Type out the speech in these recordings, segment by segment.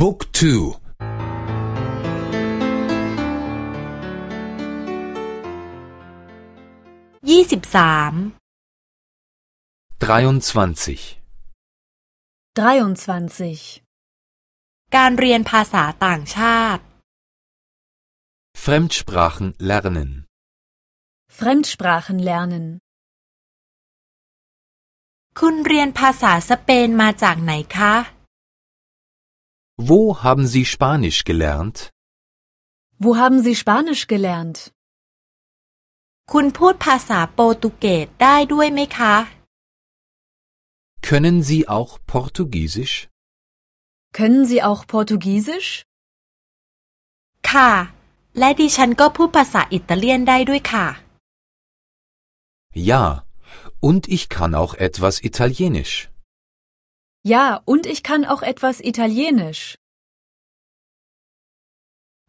บุ๊กทู ยี่สิบสาม 23 23. การเรียนภาษาต่างชาติ Fremdsprachen lernen Fremdsprachen lernen. คุณเรียนภาษาสเปนมาจากไหนคะ Wo haben Sie Spanisch gelernt? Wo haben Sie Spanisch gelernt? คุณพูดภาษาโปรตุเกสได้ด้วยไหมคะ Können Sie auch Portugiesisch? Können Sie auch Portugiesisch? ค่ะ และดิฉันก็พูดภาษาอิตาเลียนได้ด้วยค่ะ Ja, und ich kann auch etwas Italienisch. Ja, und ich kann auch etwas Italienisch.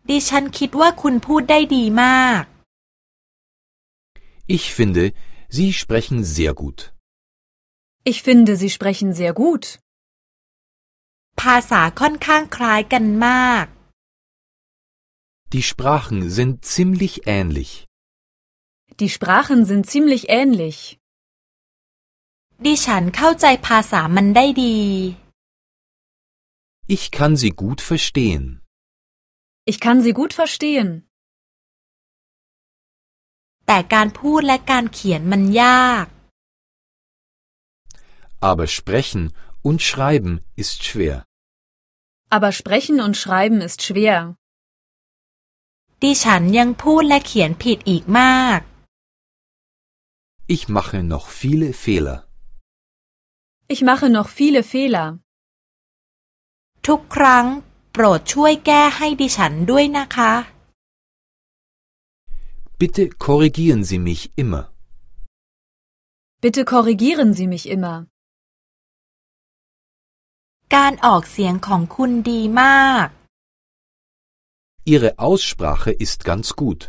ดิฉันคิดว่าคุณพูดได้ดีมาก Ich finde, Sie sprechen sehr gut. Ich finde, Sie sprechen sehr gut. ภาษาค่อนข้างคล้ายกันมาก Die Sprachen sind ziemlich ähnlich. Die Sprachen sind ziemlich ähnlich. ดิฉันเข้าใจภาษามันได้ดี Ich kann sie gut verstehen. Ich kann Sie gut verstehen. แต่การพูดและการเขียนมันยาก Aber sprechen und schreiben ist schwer. Aber sprechen und schreiben ist schwer. ดิฉันยังพูดและเขียนผิดอีกมาก Ich mache noch viele Fehler. Ich mache noch viele Fehler. ทุกครั้ง โปรดช่วยแก้ให้ดิฉันด้วยนะคะ Bitte korrigieren Sie mich immer. Bitte korrigieren Sie mich immer. การออกเสียงของคุณดีมาก Ihre Aussprache ist ganz gut.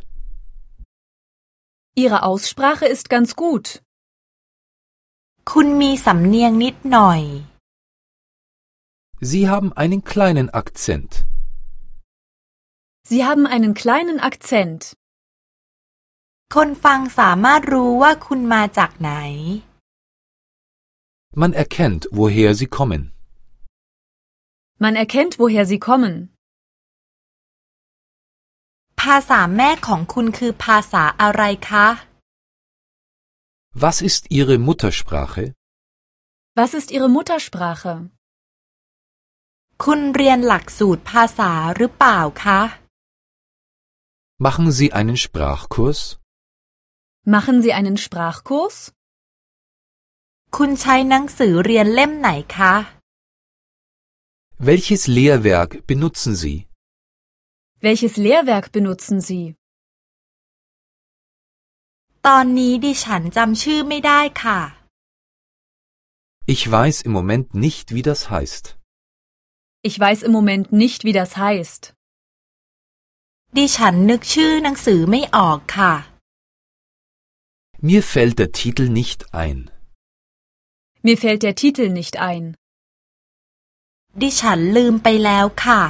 Ihre Aussprache ist ganz gut. คุณมีสำเนียงนิดหน่อย Sie haben einen kleinen Akzent. Sie haben einen kleinen Akzent. คนฟังสามารถรู้ว่าคุณมาจากไหน Man erkennt, woher Sie kommen. Man erkennt, woher Sie kommen. ภาษาแม่ของคุณคือภาษาอะไรคะ Was ist Ihre Muttersprache? Was ist Ihre Muttersprache? คุณเรียนหลักสูตรภาษาหรือเปล่าคะ Machen Sie einen Sprachkurs? Machen Sie einen Sprachkurs? คุณใช้หนังสือเรียนเล่มไหนคะ Welches Lehrwerk benutzen Sie? Welches Lehrwerk benutzen Sie? ตอนนี้ดิฉันจำชื่อไม่ได้ค่ะ Ich weiß im Moment nicht, wie das heißt. Ich weiß im Moment nicht, wie das heißt. ดิฉันนึกชื่อหนังสือไม่ออกค่ะ Mir fällt der Titel nicht ein. Mir fällt der Titel nicht ein. ดิฉันลืมไปแล้วค่ะ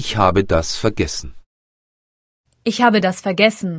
Ich habe das vergessen. Ich habe das vergessen.